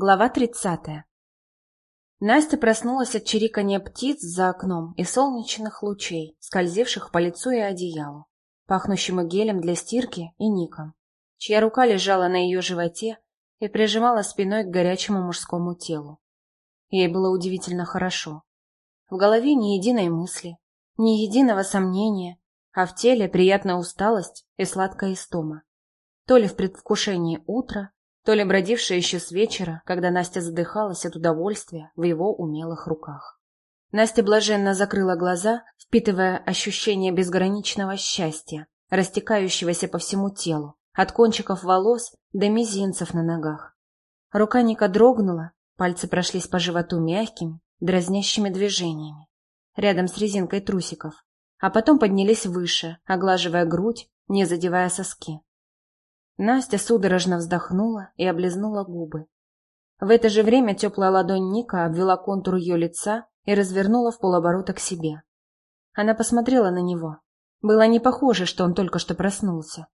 Глава тридцатая. Настя проснулась от чириканья птиц за окном и солнечных лучей, скользивших по лицу и одеялу, пахнущему гелем для стирки и ником, чья рука лежала на ее животе и прижимала спиной к горячему мужскому телу. Ей было удивительно хорошо. В голове ни единой мысли, ни единого сомнения, а в теле приятная усталость и сладкая истома. То ли в предвкушении утра, то ли бродившая еще с вечера, когда Настя задыхалась от удовольствия в его умелых руках. Настя блаженно закрыла глаза, впитывая ощущение безграничного счастья, растекающегося по всему телу, от кончиков волос до мизинцев на ногах. Рука Ника дрогнула, пальцы прошлись по животу мягкими, дразнящими движениями, рядом с резинкой трусиков, а потом поднялись выше, оглаживая грудь, не задевая соски. Настя судорожно вздохнула и облизнула губы. В это же время теплая ладонь Ника обвела контур ее лица и развернула в полоборота к себе. Она посмотрела на него. Было не похоже, что он только что проснулся.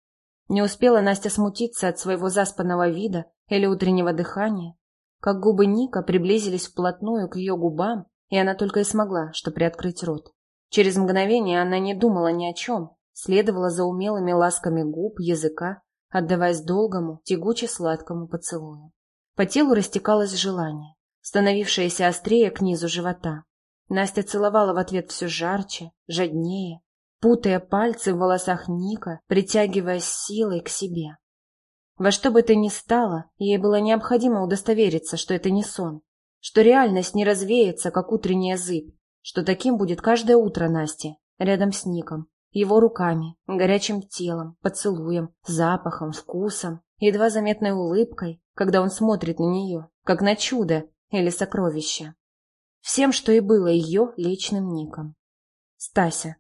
Не успела Настя смутиться от своего заспанного вида или утреннего дыхания, как губы Ника приблизились вплотную к ее губам, и она только и смогла, что приоткрыть рот. Через мгновение она не думала ни о чем, следовала за умелыми ласками губ, языка отдаваясь долгому, тягуче-сладкому поцелую. По телу растекалось желание, становившееся острее к низу живота. Настя целовала в ответ все жарче, жаднее, путая пальцы в волосах Ника, притягивая силой к себе. Во что бы то ни стало, ей было необходимо удостовериться, что это не сон, что реальность не развеется, как утренняя зыбь, что таким будет каждое утро Насти, рядом с Ником, его руками, горячим телом, поцелуем, запахом, вкусом, едва заметной улыбкой, когда он смотрит на нее, как на чудо или сокровище. Всем, что и было ее личным ником. Стася.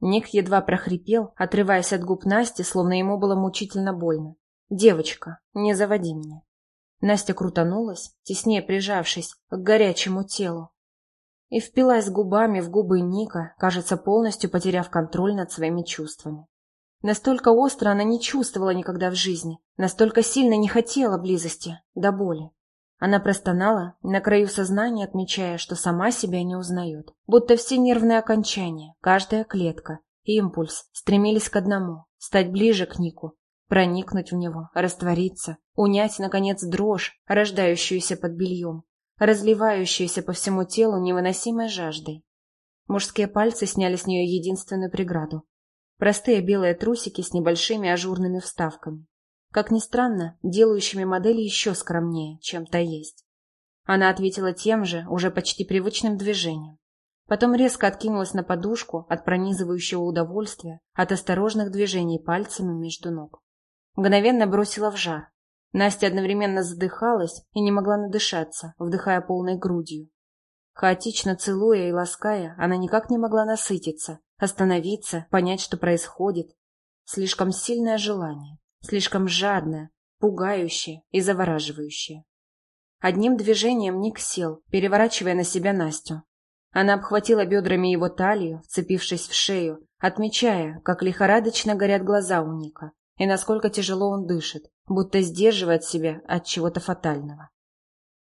Ник едва прохрипел, отрываясь от губ Насти, словно ему было мучительно больно. «Девочка, не заводи меня». Настя крутанулась, теснее прижавшись к горячему телу, и впилась губами в губы Ника, кажется, полностью потеряв контроль над своими чувствами. Настолько остро она не чувствовала никогда в жизни, настолько сильно не хотела близости, до боли. Она простонала, на краю сознания отмечая, что сама себя не узнает. Будто все нервные окончания, каждая клетка, импульс стремились к одному – стать ближе к Нику, проникнуть в него, раствориться, унять, наконец, дрожь, рождающуюся под бельем, разливающаяся по всему телу невыносимой жаждой. Мужские пальцы сняли с нее единственную преграду. Простые белые трусики с небольшими ажурными вставками. Как ни странно, делающими модели еще скромнее, чем та есть. Она ответила тем же, уже почти привычным движением. Потом резко откинулась на подушку от пронизывающего удовольствия, от осторожных движений пальцами между ног. Мгновенно бросила в жар, Настя одновременно задыхалась и не могла надышаться, вдыхая полной грудью. Хаотично целуя и лаская, она никак не могла насытиться, остановиться, понять, что происходит. Слишком сильное желание, слишком жадное, пугающее и завораживающее. Одним движением Ник сел, переворачивая на себя Настю. Она обхватила бедрами его талию, вцепившись в шею, отмечая, как лихорадочно горят глаза у Ника, и насколько тяжело он дышит, будто сдерживает себя от чего-то фатального.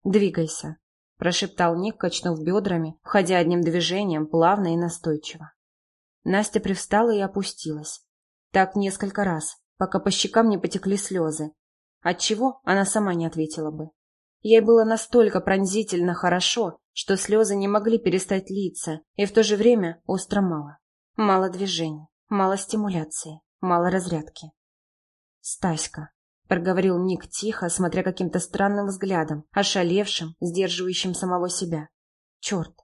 «Двигайся», – прошептал Ник, качнув бедрами, входя одним движением, плавно и настойчиво. Настя привстала и опустилась. Так несколько раз, пока по щекам не потекли слезы. Отчего она сама не ответила бы. Ей было настолько пронзительно хорошо, что слезы не могли перестать литься, и в то же время остро мало. Мало движений, мало стимуляции, мало разрядки. «Стаська», — проговорил Ник тихо, смотря каким-то странным взглядом, ошалевшим, сдерживающим самого себя. «Черт!»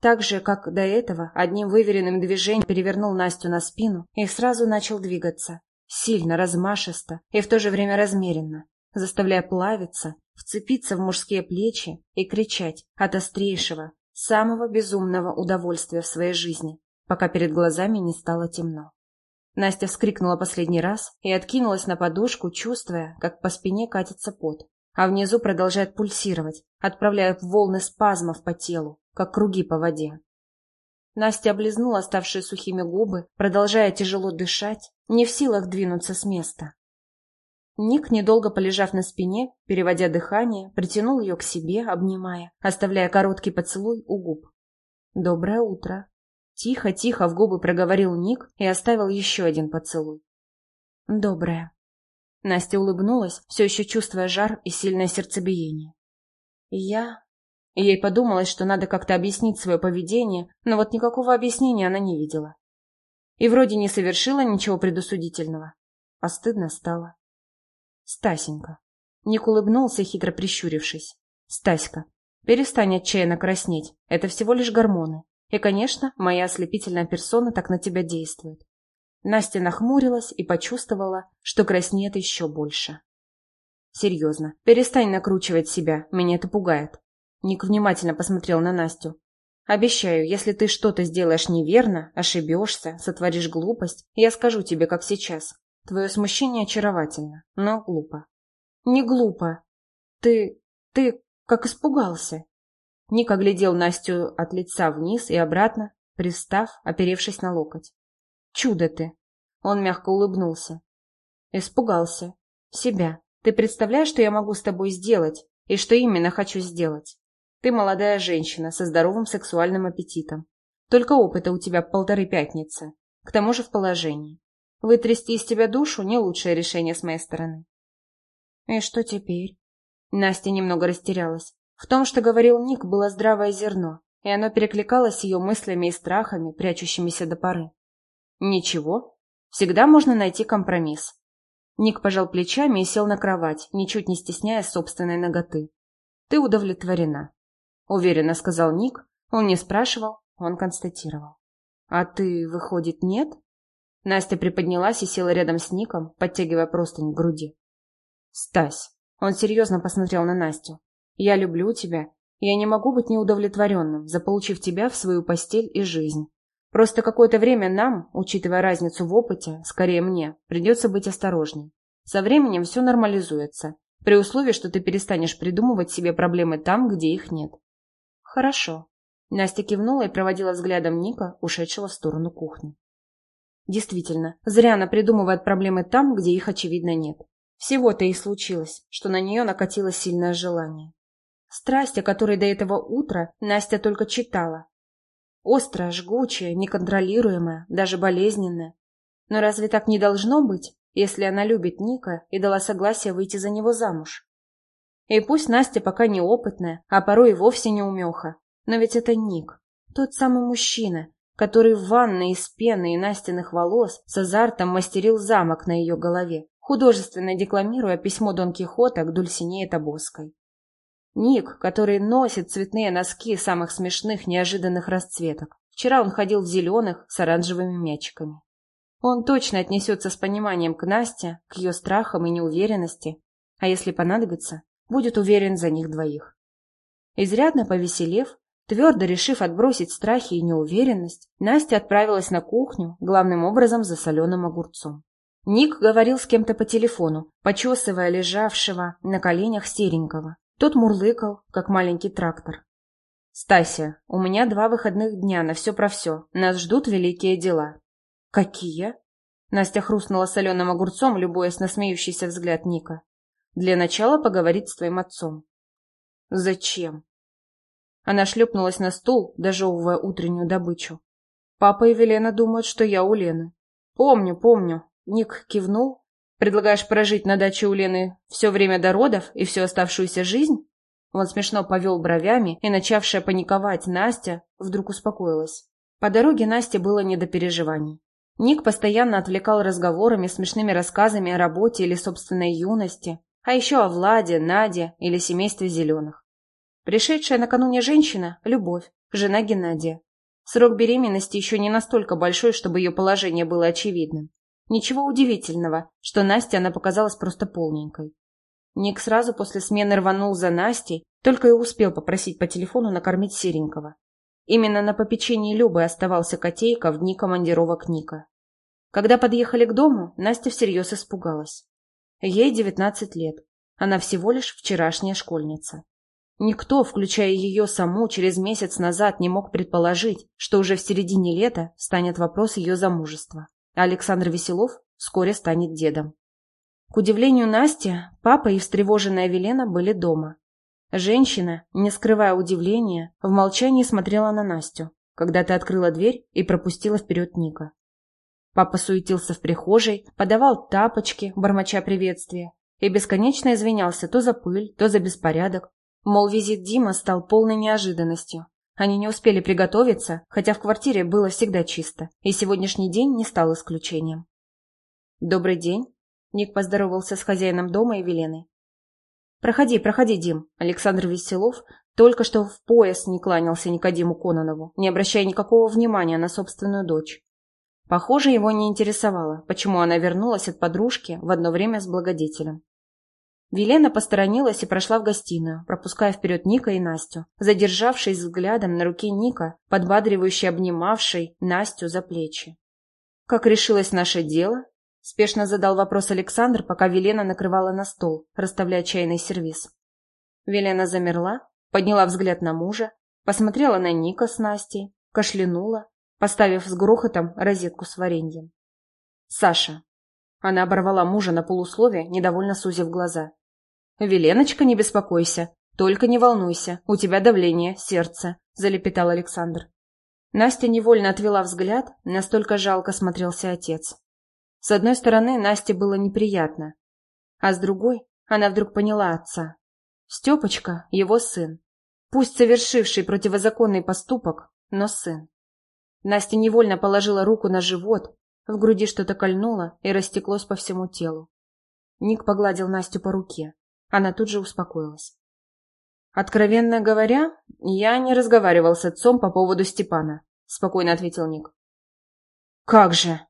Так же, как до этого, одним выверенным движением перевернул Настю на спину и сразу начал двигаться. Сильно, размашисто и в то же время размеренно, заставляя плавиться, вцепиться в мужские плечи и кричать от острейшего, самого безумного удовольствия в своей жизни, пока перед глазами не стало темно. Настя вскрикнула последний раз и откинулась на подушку, чувствуя, как по спине катится пот, а внизу продолжает пульсировать, отправляя волны спазмов по телу, как круги по воде. Настя облизнула ставшие сухими губы, продолжая тяжело дышать, не в силах двинуться с места. Ник, недолго полежав на спине, переводя дыхание, притянул ее к себе, обнимая, оставляя короткий поцелуй у губ. «Доброе утро!» Тихо-тихо в губы проговорил Ник и оставил еще один поцелуй. «Доброе!» Настя улыбнулась, все еще чувствуя жар и сильное сердцебиение. «Я...» Ей подумалось, что надо как-то объяснить свое поведение, но вот никакого объяснения она не видела. И вроде не совершила ничего предусудительного, а стыдно стало. Стасенька. Ник улыбнулся, хитро прищурившись. Стаська, перестань отчаянно краснеть. Это всего лишь гормоны. И, конечно, моя ослепительная персона так на тебя действует. Настя нахмурилась и почувствовала, что краснеет еще больше. Серьезно, перестань накручивать себя, меня это пугает. Ник внимательно посмотрел на Настю. Обещаю, если ты что-то сделаешь неверно, ошибешься, сотворишь глупость, я скажу тебе, как сейчас. Твое смущение очаровательно, но глупо. Не глупо. Ты... ты как испугался. Ник оглядел Настю от лица вниз и обратно, пристав, оперевшись на локоть. Чудо ты. Он мягко улыбнулся. Испугался. Себя. Ты представляешь, что я могу с тобой сделать, и что именно хочу сделать? Ты молодая женщина со здоровым сексуальным аппетитом. Только опыта у тебя полторы пятницы. К тому же в положении. Вытрясти из тебя душу – не лучшее решение с моей стороны. И что теперь? Настя немного растерялась. В том, что говорил Ник, было здравое зерно, и оно перекликалось ее мыслями и страхами, прячущимися до поры. Ничего. Всегда можно найти компромисс. Ник пожал плечами и сел на кровать, ничуть не стесняя собственной ноготы. Ты удовлетворена. Уверенно сказал Ник. Он не спрашивал, он констатировал. А ты, выходит, нет? Настя приподнялась и села рядом с Ником, подтягивая простынь к груди. «Стась!» Он серьезно посмотрел на Настю. «Я люблю тебя. Я не могу быть неудовлетворенным, заполучив тебя в свою постель и жизнь. Просто какое-то время нам, учитывая разницу в опыте, скорее мне, придется быть осторожней. Со временем все нормализуется, при условии, что ты перестанешь придумывать себе проблемы там, где их нет». «Хорошо». Настя кивнула и проводила взглядом Ника, ушедшего в сторону кухни. Действительно, зря она придумывает проблемы там, где их, очевидно, нет. Всего-то и случилось, что на нее накатило сильное желание. Страсть, о которой до этого утра Настя только читала. Острая, жгучая, неконтролируемая, даже болезненная. Но разве так не должно быть, если она любит Ника и дала согласие выйти за него замуж? И пусть Настя пока неопытная, а порой и вовсе не умеха, но ведь это Ник, тот самый мужчина, который в ванной из пены и настенных волос с азартом мастерил замок на ее голове, художественно декламируя письмо Дон Кихота к Дульсинее Тобоской. Ник, который носит цветные носки самых смешных, неожиданных расцветок. Вчера он ходил в зеленых с оранжевыми мячиками. Он точно отнесется с пониманием к Насте, к ее страхам и неуверенности, а если понадобится, будет уверен за них двоих. Изрядно повеселев, Твердо решив отбросить страхи и неуверенность, Настя отправилась на кухню, главным образом за соленым огурцом. Ник говорил с кем-то по телефону, почесывая лежавшего на коленях серенького. Тот мурлыкал, как маленький трактор. «Стася, у меня два выходных дня на все про все. Нас ждут великие дела». «Какие?» Настя хрустнула соленым огурцом, любуясь на смеющийся взгляд Ника. «Для начала поговорить с твоим отцом». «Зачем?» Она шлепнулась на стул, дожевывая утреннюю добычу. Папа и Велена думают, что я у Лены. Помню, помню. Ник кивнул. Предлагаешь прожить на даче у Лены все время до родов и всю оставшуюся жизнь? Он смешно повел бровями, и начавшая паниковать Настя вдруг успокоилась. По дороге Насте было не до переживаний. Ник постоянно отвлекал разговорами, смешными рассказами о работе или собственной юности, а еще о Владе, Наде или семействе Зеленых. Пришедшая накануне женщина – Любовь, жена Геннадия. Срок беременности еще не настолько большой, чтобы ее положение было очевидным. Ничего удивительного, что Насте она показалась просто полненькой. Ник сразу после смены рванул за Настей, только и успел попросить по телефону накормить серенького. Именно на попечении Любы оставался котейка в дни командировок Ника. Когда подъехали к дому, Настя всерьез испугалась. Ей девятнадцать лет. Она всего лишь вчерашняя школьница. Никто, включая ее саму, через месяц назад не мог предположить, что уже в середине лета станет вопрос ее замужества, а Александр Веселов вскоре станет дедом. К удивлению Насти, папа и встревоженная Велена были дома. Женщина, не скрывая удивления, в молчании смотрела на Настю, когда ты открыла дверь и пропустила вперед Ника. Папа суетился в прихожей, подавал тапочки, бормоча приветствия, и бесконечно извинялся то за пыль, то за беспорядок. Мол, визит Дима стал полной неожиданностью. Они не успели приготовиться, хотя в квартире было всегда чисто, и сегодняшний день не стал исключением. «Добрый день», — Ник поздоровался с хозяином дома и Веленой. «Проходи, проходи, Дим». Александр Веселов только что в пояс не кланялся Никодиму Кононову, не обращая никакого внимания на собственную дочь. Похоже, его не интересовало, почему она вернулась от подружки в одно время с благодетелем. Велена посторонилась и прошла в гостиную, пропуская вперед Ника и Настю, задержавшись взглядом на руке Ника, подбадривающе обнимавшей Настю за плечи. «Как решилось наше дело?» Спешно задал вопрос Александр, пока Велена накрывала на стол, расставляя чайный сервиз. Велена замерла, подняла взгляд на мужа, посмотрела на Ника с Настей, кашлянула, поставив с грохотом розетку с вареньем. «Саша». Она оборвала мужа на полуслове, недовольно сузив глаза. «Веленочка, не беспокойся, только не волнуйся, у тебя давление, сердце», — залепетал Александр. Настя невольно отвела взгляд, настолько жалко смотрелся отец. С одной стороны, Насте было неприятно, а с другой она вдруг поняла отца. Степочка — его сын. Пусть совершивший противозаконный поступок, но сын. Настя невольно положила руку на живот, в груди что-то кольнуло и растеклось по всему телу. Ник погладил Настю по руке. Она тут же успокоилась. «Откровенно говоря, я не разговаривал с отцом по поводу Степана», — спокойно ответил Ник. «Как же!»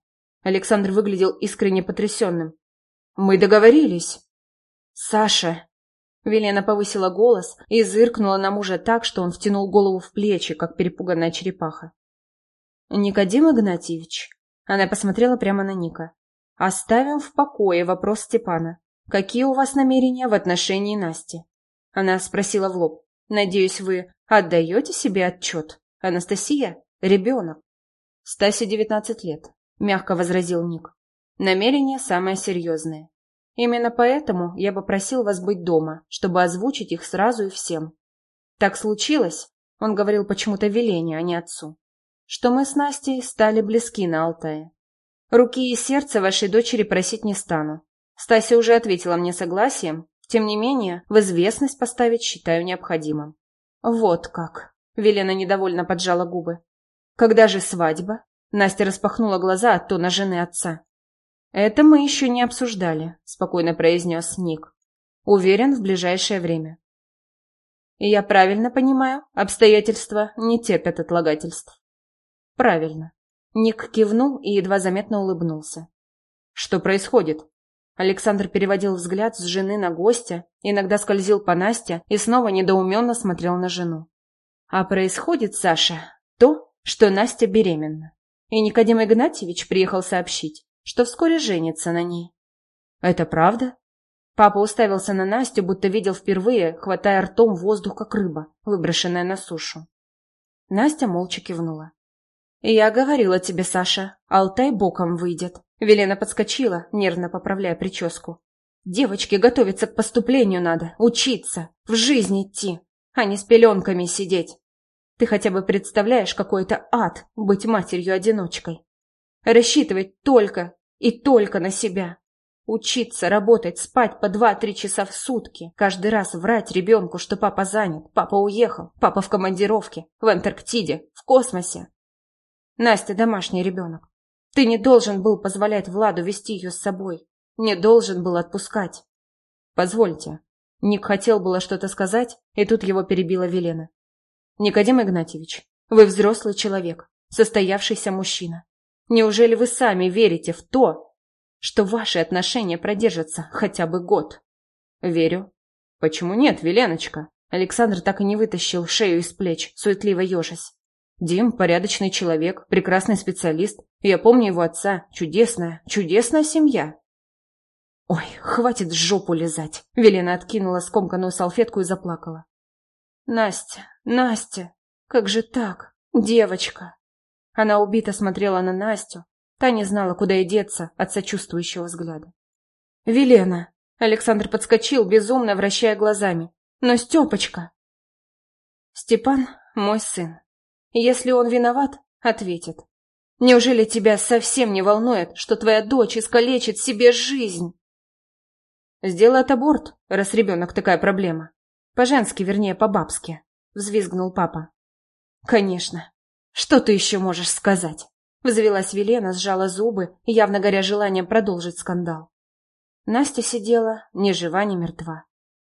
Александр выглядел искренне потрясенным. «Мы договорились!» «Саша!» Велена повысила голос и зыркнула на мужа так, что он втянул голову в плечи, как перепуганная черепаха. «Никодим Игнатьевич?» Она посмотрела прямо на Ника. «Оставим в покое вопрос Степана. Какие у вас намерения в отношении Насти?» Она спросила в лоб. «Надеюсь, вы отдаете себе отчет? Анастасия — ребенок. Стасе девятнадцать лет. — мягко возразил Ник. «Намерение самое серьезное. Именно поэтому я попросил вас быть дома, чтобы озвучить их сразу и всем. Так случилось, — он говорил почему-то веление, а не отцу, — что мы с Настей стали близки на Алтае. Руки и сердце вашей дочери просить не стану. Стася уже ответила мне согласием, тем не менее, в известность поставить считаю необходимым. Вот как. Велена недовольно поджала губы. Когда же свадьба? Настя распахнула глаза от тона жены отца. «Это мы еще не обсуждали», — спокойно произнес Ник. «Уверен, в ближайшее время». «Я правильно понимаю, обстоятельства не терпят отлагательств». «Правильно». Ник кивнул и едва заметно улыбнулся. «Что происходит?» Александр переводил взгляд с жены на гостя, иногда скользил по Насте и снова недоуменно смотрел на жену. «А происходит, Саша, то, что Настя беременна». И Никодим Игнатьевич приехал сообщить, что вскоре женится на ней. «Это правда?» Папа уставился на Настю, будто видел впервые, хватая ртом воздух, как рыба, выброшенная на сушу. Настя молча кивнула. «Я говорила тебе, Саша, Алтай боком выйдет». Велена подскочила, нервно поправляя прическу. «Девочке готовиться к поступлению надо, учиться, в жизнь идти, а не с пеленками сидеть. Ты хотя бы представляешь, какой это ад быть матерью-одиночкой. Рассчитывать только и только на себя. Учиться, работать, спать по два-три часа в сутки. Каждый раз врать ребенку, что папа занят, папа уехал, папа в командировке, в Антарктиде, в космосе. Настя домашний ребенок. Ты не должен был позволять Владу вести ее с собой. Не должен был отпускать. Позвольте. Ник хотел было что-то сказать, и тут его перебила Велена. Никодим Игнатьевич, вы взрослый человек, состоявшийся мужчина. Неужели вы сами верите в то, что ваши отношения продержатся хотя бы год? Верю. Почему нет, Веленочка? Александр так и не вытащил шею из плеч, суетливо ежась. Дим – порядочный человек, прекрасный специалист. Я помню его отца. Чудесная, чудесная семья. Ой, хватит жопу лизать. Велена откинула скомканную салфетку и заплакала. Настя, Настя, как же так? Девочка. Она убито смотрела на Настю. Та не знала, куда и деться от сочувствующего взгляда. «Велена!» Александр подскочил, безумно вращая глазами. «Но Степочка!» «Степан — мой сын. Если он виноват, ответит. Неужели тебя совсем не волнует, что твоя дочь искалечит себе жизнь?» «Сделает аборт, раз ребенок такая проблема. По-женски, вернее, по-бабски», — взвизгнул папа. «Конечно. Что ты еще можешь сказать?» Взвелась Велена, сжала зубы, явно горя желанием продолжить скандал. Настя сидела ни жива, ни мертва.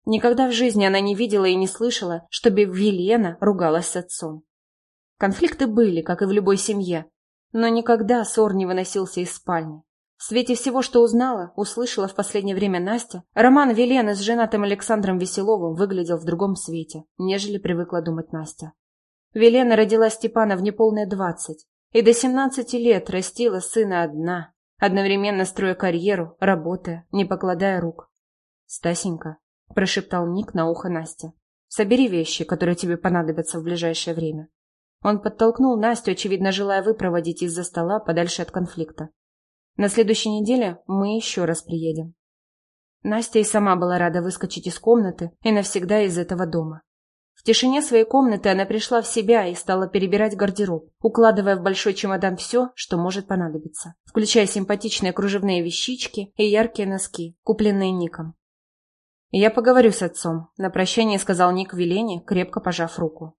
Никогда в жизни она не видела и не слышала, чтобы Велена ругалась с отцом. Конфликты были, как и в любой семье, но никогда ссор не выносился из спальни. В свете всего, что узнала, услышала в последнее время Настя, роман Велены с женатым Александром Веселовым выглядел в другом свете, нежели привыкла думать Настя. Велена родила Степана в неполные двадцать, и до семнадцати лет растила сына одна, одновременно строя карьеру, работая, не покладая рук. «Стасенька», — прошептал Ник на ухо Насте, — «собери вещи, которые тебе понадобятся в ближайшее время». Он подтолкнул Настю, очевидно, желая выпроводить из-за стола подальше от конфликта. На следующей неделе мы еще раз приедем. Настя и сама была рада выскочить из комнаты и навсегда из этого дома. В тишине своей комнаты она пришла в себя и стала перебирать гардероб, укладывая в большой чемодан все, что может понадобиться, включая симпатичные кружевные вещички и яркие носки, купленные Ником. «Я поговорю с отцом», — на прощание сказал Ник Велене, крепко пожав руку.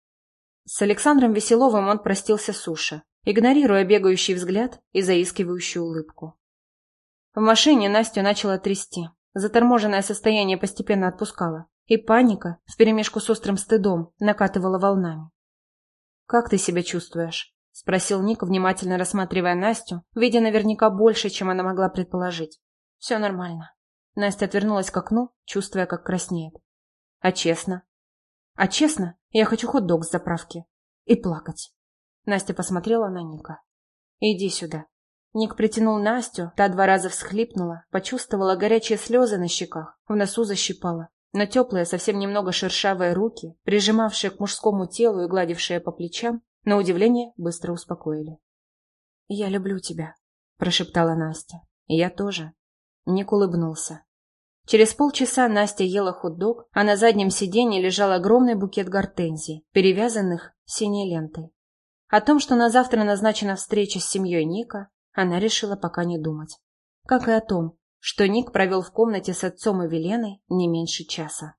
С Александром Веселовым он простился суше, игнорируя бегающий взгляд и заискивающую улыбку. В машине Настю начала трясти. Заторможенное состояние постепенно отпускало, и паника, вперемешку с острым стыдом, накатывала волнами. «Как ты себя чувствуешь?» — спросил Ник, внимательно рассматривая Настю, видя наверняка больше, чем она могла предположить. «Все нормально». Настя отвернулась к окну, чувствуя, как краснеет. «А честно?» «А честно, я хочу хот-дог с заправки. И плакать». Настя посмотрела на Ника. «Иди сюда». Ник притянул Настю, та два раза всхлипнула, почувствовала горячие слезы на щеках, в носу защипала. Но теплые, совсем немного шершавые руки, прижимавшие к мужскому телу и гладившие по плечам, на удивление быстро успокоили. «Я люблю тебя», — прошептала Настя. «Я тоже». Ник улыбнулся. Через полчаса Настя ела хот-дог, а на заднем сиденье лежал огромный букет гортензий, перевязанных синей лентой. О том, что на завтра назначена встреча с семьей Ника, она решила пока не думать. Как и о том, что Ник провел в комнате с отцом и Веленой не меньше часа.